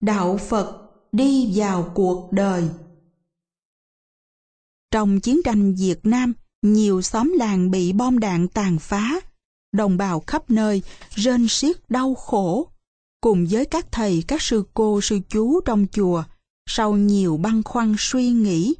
đạo Phật đi vào cuộc đời. Trong chiến tranh Việt Nam, nhiều xóm làng bị bom đạn tàn phá, đồng bào khắp nơi rên xiết đau khổ. Cùng với các thầy, các sư cô, sư chú trong chùa, sau nhiều băn khoăn suy nghĩ,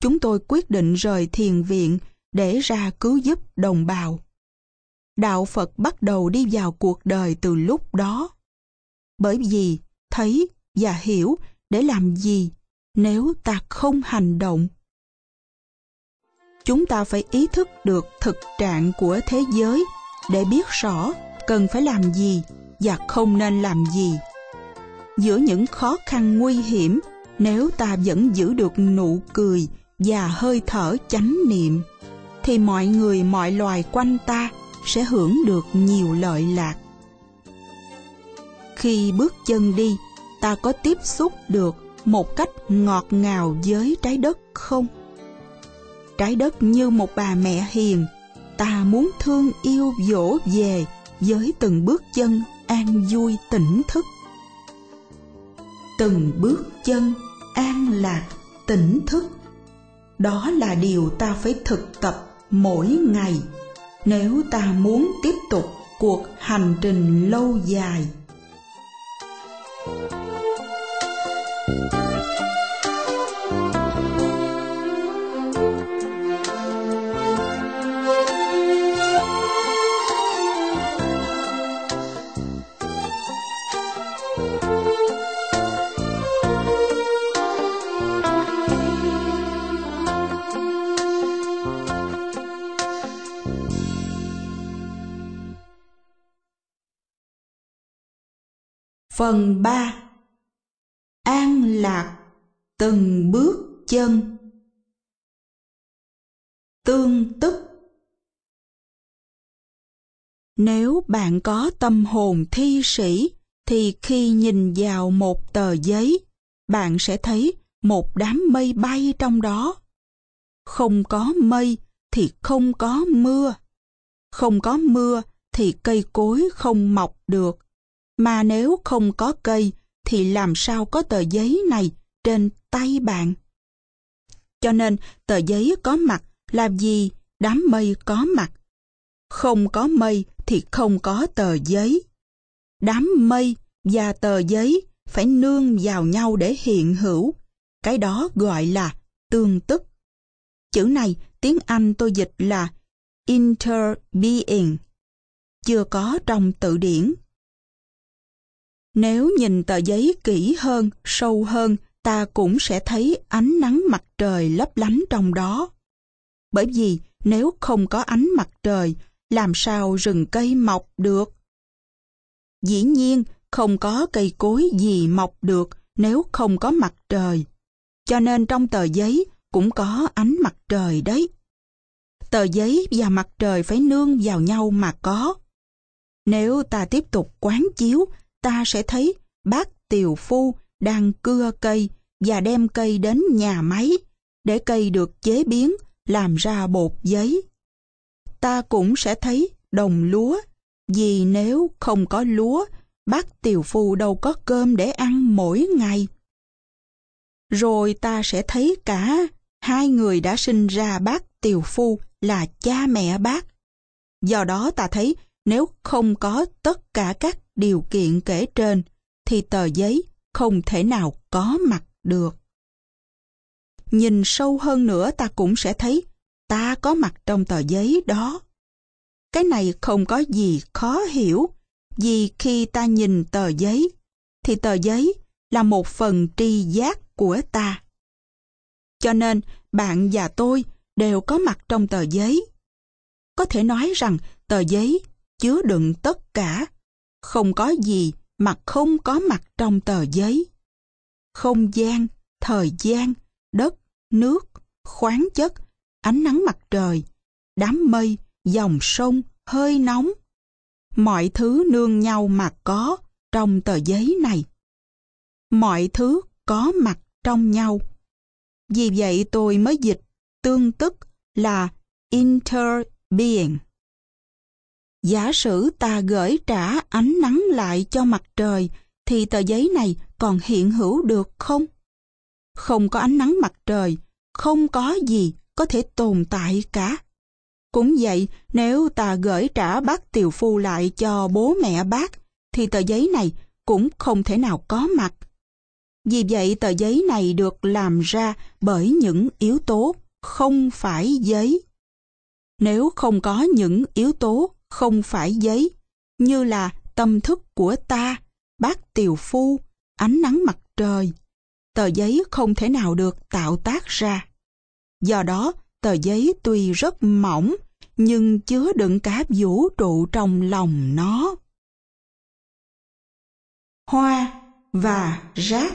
chúng tôi quyết định rời thiền viện để ra cứu giúp đồng bào. Đạo Phật bắt đầu đi vào cuộc đời từ lúc đó. Bởi vì thấy và hiểu để làm gì nếu ta không hành động. Chúng ta phải ý thức được thực trạng của thế giới để biết rõ cần phải làm gì và không nên làm gì. Giữa những khó khăn nguy hiểm, nếu ta vẫn giữ được nụ cười và hơi thở chánh niệm, thì mọi người, mọi loài quanh ta sẽ hưởng được nhiều lợi lạc. Khi bước chân đi ta có tiếp xúc được một cách ngọt ngào với trái đất không? Trái đất như một bà mẹ hiền, ta muốn thương yêu dỗ về với từng bước chân an vui tỉnh thức. Từng bước chân an lạc tỉnh thức. Đó là điều ta phải thực tập mỗi ngày nếu ta muốn tiếp tục cuộc hành trình lâu dài. Phần 3 An lạc từng bước chân Tương tức Nếu bạn có tâm hồn thi sĩ thì khi nhìn vào một tờ giấy, bạn sẽ thấy một đám mây bay trong đó. Không có mây thì không có mưa. Không có mưa thì cây cối không mọc được mà nếu không có cây thì làm sao có tờ giấy này trên tay bạn? Cho nên tờ giấy có mặt là vì đám mây có mặt. Không có mây thì không có tờ giấy. Đám mây và tờ giấy phải nương vào nhau để hiện hữu. Cái đó gọi là tương tức. Chữ này tiếng Anh tôi dịch là interbeing, chưa có trong tự điển. Nếu nhìn tờ giấy kỹ hơn, sâu hơn, ta cũng sẽ thấy ánh nắng mặt trời lấp lánh trong đó. Bởi vì nếu không có ánh mặt trời, làm sao rừng cây mọc được? Dĩ nhiên, không có cây cối gì mọc được nếu không có mặt trời. Cho nên trong tờ giấy cũng có ánh mặt trời đấy. Tờ giấy và mặt trời phải nương vào nhau mà có. Nếu ta tiếp tục quán chiếu ta sẽ thấy bác tiều phu đang cưa cây và đem cây đến nhà máy để cây được chế biến làm ra bột giấy. Ta cũng sẽ thấy đồng lúa, vì nếu không có lúa, bác tiều phu đâu có cơm để ăn mỗi ngày. Rồi ta sẽ thấy cả hai người đã sinh ra bác tiều phu là cha mẹ bác. Do đó ta thấy nếu không có tất cả các điều kiện kể trên, thì tờ giấy không thể nào có mặt được. Nhìn sâu hơn nữa ta cũng sẽ thấy ta có mặt trong tờ giấy đó. Cái này không có gì khó hiểu, vì khi ta nhìn tờ giấy, thì tờ giấy là một phần tri giác của ta. Cho nên, bạn và tôi đều có mặt trong tờ giấy. Có thể nói rằng tờ giấy chứa đựng tất cả không có gì mà không có mặt trong tờ giấy. Không gian, thời gian, đất, nước, khoáng chất, ánh nắng mặt trời, đám mây, dòng sông, hơi nóng. Mọi thứ nương nhau mà có trong tờ giấy này. Mọi thứ có mặt trong nhau. Vì vậy tôi mới dịch tương tức là interbeing. Giả sử ta gửi trả ánh nắng lại cho mặt trời thì tờ giấy này còn hiện hữu được không? Không có ánh nắng mặt trời, không có gì có thể tồn tại cả. Cũng vậy, nếu ta gửi trả bác tiều phu lại cho bố mẹ bác, thì tờ giấy này cũng không thể nào có mặt. Vì vậy tờ giấy này được làm ra bởi những yếu tố không phải giấy. Nếu không có những yếu tố không phải giấy, như là tâm thức của ta, bác tiều phu, ánh nắng mặt trời, tờ giấy không thể nào được tạo tác ra. Do đó, tờ giấy tuy rất mỏng, nhưng chứa đựng cả vũ trụ trong lòng nó. Hoa và rác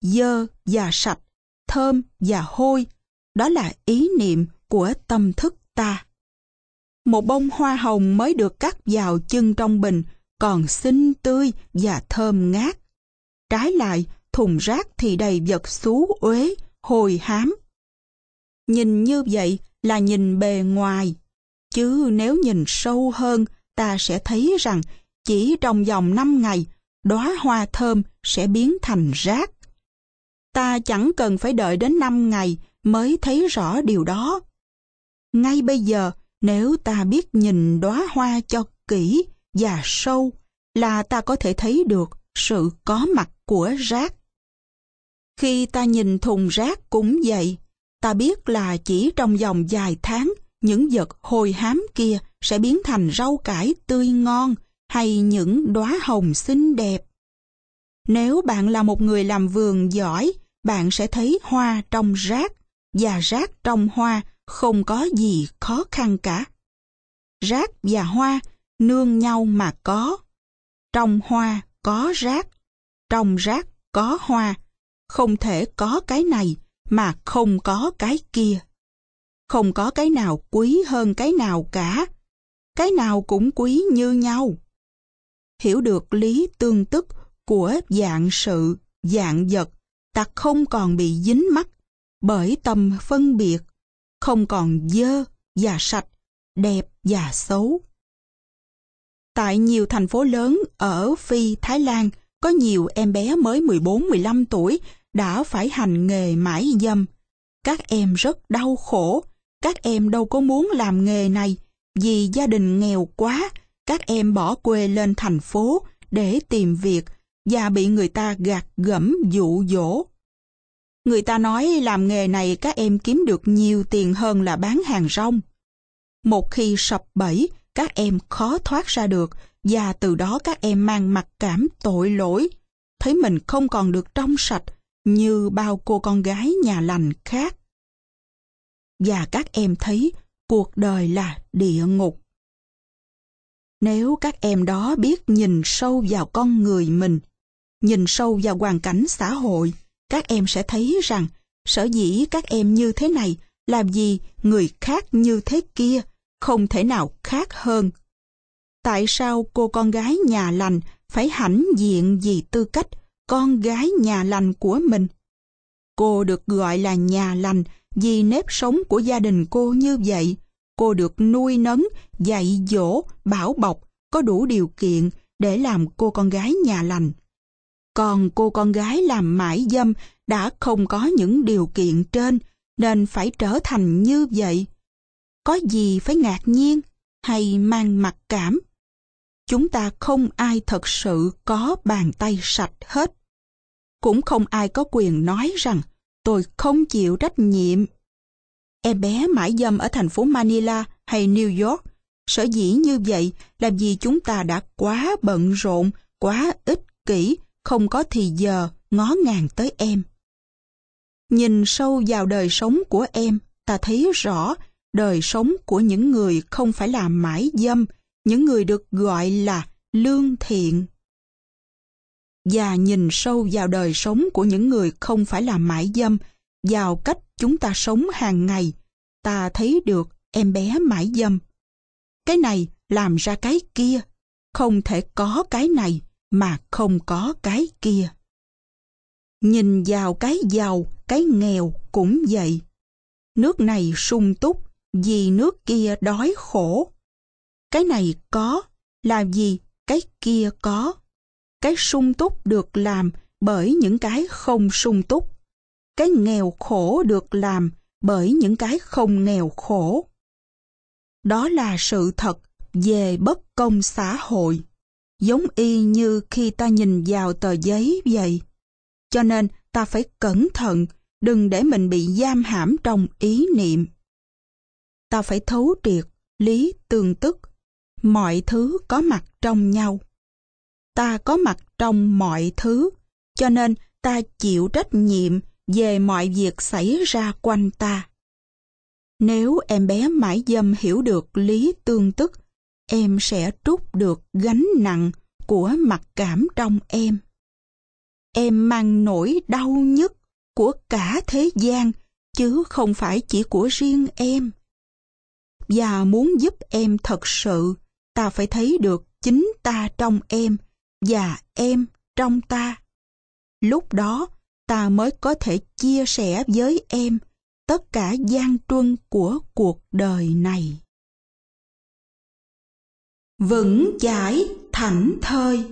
Dơ và sạch, thơm và hôi, đó là ý niệm của tâm thức ta. Một bông hoa hồng mới được cắt vào chân trong bình, còn xinh tươi và thơm ngát. Trái lại, thùng rác thì đầy vật xú uế, hồi hám. Nhìn như vậy là nhìn bề ngoài, chứ nếu nhìn sâu hơn, ta sẽ thấy rằng chỉ trong vòng 5 ngày, đóa hoa thơm sẽ biến thành rác. Ta chẳng cần phải đợi đến 5 ngày mới thấy rõ điều đó. Ngay bây giờ, nếu ta biết nhìn đóa hoa cho kỹ và sâu, là ta có thể thấy được sự có mặt của rác. Khi ta nhìn thùng rác cũng vậy, ta biết là chỉ trong vòng vài tháng, những vật hồi hám kia sẽ biến thành rau cải tươi ngon hay những đóa hồng xinh đẹp. Nếu bạn là một người làm vườn giỏi, bạn sẽ thấy hoa trong rác và rác trong hoa không có gì khó khăn cả. Rác và hoa nương nhau mà có. Trong hoa có rác, trong rác có hoa, không thể có cái này mà không có cái kia. Không có cái nào quý hơn cái nào cả, cái nào cũng quý như nhau. Hiểu được lý tương tức của dạng sự, dạng vật, ta không còn bị dính mắc bởi tâm phân biệt, không còn dơ và sạch, đẹp và xấu. Tại nhiều thành phố lớn ở Phi, Thái Lan, có nhiều em bé mới 14-15 tuổi đã phải hành nghề mãi dâm. Các em rất đau khổ, các em đâu có muốn làm nghề này vì gia đình nghèo quá, các em bỏ quê lên thành phố để tìm việc và bị người ta gạt gẫm dụ dỗ. Người ta nói làm nghề này các em kiếm được nhiều tiền hơn là bán hàng rong. Một khi sập bẫy, các em khó thoát ra được và từ đó các em mang mặc cảm tội lỗi, thấy mình không còn được trong sạch như bao cô con gái nhà lành khác. Và các em thấy cuộc đời là địa ngục. Nếu các em đó biết nhìn sâu vào con người mình, nhìn sâu vào hoàn cảnh xã hội, các em sẽ thấy rằng sở dĩ các em như thế này làm gì người khác như thế kia không thể nào khác hơn. Tại sao cô con gái nhà lành phải hãnh diện vì tư cách con gái nhà lành của mình? Cô được gọi là nhà lành vì nếp sống của gia đình cô như vậy. Cô được nuôi nấng, dạy dỗ, bảo bọc, có đủ điều kiện để làm cô con gái nhà lành. Còn cô con gái làm mãi dâm đã không có những điều kiện trên nên phải trở thành như vậy. Có gì phải ngạc nhiên hay mang mặc cảm? Chúng ta không ai thật sự có bàn tay sạch hết. Cũng không ai có quyền nói rằng tôi không chịu trách nhiệm. Em bé mãi dâm ở thành phố Manila hay New York, sở dĩ như vậy là vì chúng ta đã quá bận rộn, quá ích kỷ, không có thì giờ ngó ngàng tới em. Nhìn sâu vào đời sống của em, ta thấy rõ đời sống của những người không phải là mãi dâm, những người được gọi là lương thiện. Và nhìn sâu vào đời sống của những người không phải là mãi dâm, vào cách chúng ta sống hàng ngày, ta thấy được em bé mãi dâm. Cái này làm ra cái kia, không thể có cái này mà không có cái kia. Nhìn vào cái giàu, cái nghèo cũng vậy. Nước này sung túc vì nước kia đói khổ. Cái này có là vì cái kia có. Cái sung túc được làm bởi những cái không sung túc. Cái nghèo khổ được làm bởi những cái không nghèo khổ. Đó là sự thật về bất công xã hội, giống y như khi ta nhìn vào tờ giấy vậy. Cho nên ta phải cẩn thận, đừng để mình bị giam hãm trong ý niệm. Ta phải thấu triệt, lý tương tức, mọi thứ có mặt trong nhau. Ta có mặt trong mọi thứ, cho nên ta chịu trách nhiệm về mọi việc xảy ra quanh ta. Nếu em bé mãi dâm hiểu được lý tương tức, em sẽ trút được gánh nặng của mặc cảm trong em. Em mang nỗi đau nhất của cả thế gian, chứ không phải chỉ của riêng em. Và muốn giúp em thật sự, ta phải thấy được chính ta trong em và em trong ta. Lúc đó, ta mới có thể chia sẻ với em tất cả gian truân của cuộc đời này. Vững chãi thảnh thơi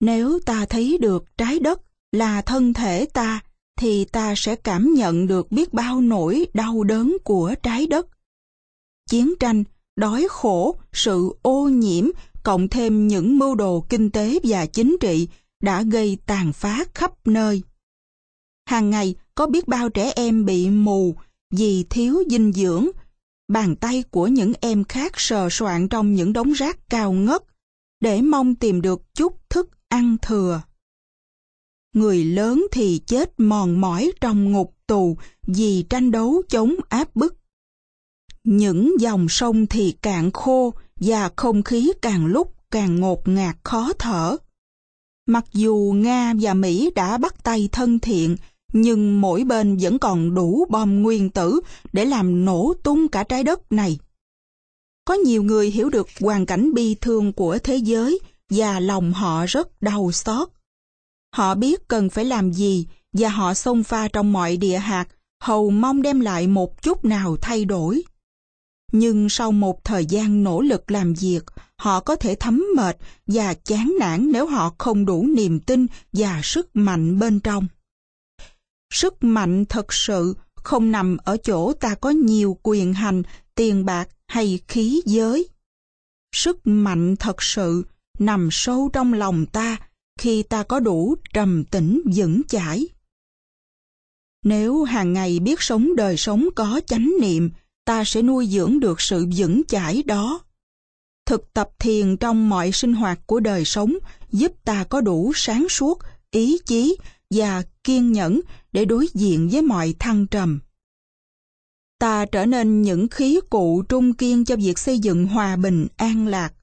Nếu ta thấy được trái đất là thân thể ta, thì ta sẽ cảm nhận được biết bao nỗi đau đớn của trái đất. Chiến tranh, đói khổ, sự ô nhiễm, cộng thêm những mưu đồ kinh tế và chính trị đã gây tàn phá khắp nơi. Hàng ngày có biết bao trẻ em bị mù vì thiếu dinh dưỡng. Bàn tay của những em khác sờ soạn trong những đống rác cao ngất để mong tìm được chút thức ăn thừa. Người lớn thì chết mòn mỏi trong ngục tù vì tranh đấu chống áp bức. Những dòng sông thì cạn khô và không khí càng lúc càng ngột ngạt khó thở. Mặc dù Nga và Mỹ đã bắt tay thân thiện, nhưng mỗi bên vẫn còn đủ bom nguyên tử để làm nổ tung cả trái đất này. Có nhiều người hiểu được hoàn cảnh bi thương của thế giới và lòng họ rất đau xót. Họ biết cần phải làm gì và họ xông pha trong mọi địa hạt hầu mong đem lại một chút nào thay đổi. Nhưng sau một thời gian nỗ lực làm việc, họ có thể thấm mệt và chán nản nếu họ không đủ niềm tin và sức mạnh bên trong. Sức mạnh thật sự không nằm ở chỗ ta có nhiều quyền hành, tiền bạc hay khí giới. Sức mạnh thật sự nằm sâu trong lòng ta khi ta có đủ trầm tĩnh vững chãi. Nếu hàng ngày biết sống đời sống có chánh niệm, ta sẽ nuôi dưỡng được sự vững chãi đó. Thực tập thiền trong mọi sinh hoạt của đời sống giúp ta có đủ sáng suốt, ý chí và kiên nhẫn để đối diện với mọi thăng trầm. Ta trở nên những khí cụ trung kiên cho việc xây dựng hòa bình an lạc.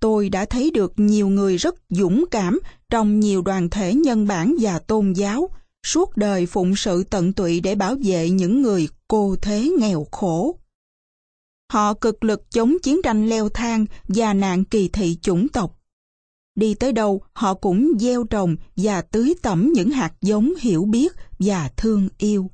Tôi đã thấy được nhiều người rất dũng cảm trong nhiều đoàn thể nhân bản và tôn giáo, suốt đời phụng sự tận tụy để bảo vệ những người cô thế nghèo khổ. Họ cực lực chống chiến tranh leo thang và nạn kỳ thị chủng tộc. Đi tới đâu, họ cũng gieo trồng và tưới tẩm những hạt giống hiểu biết và thương yêu.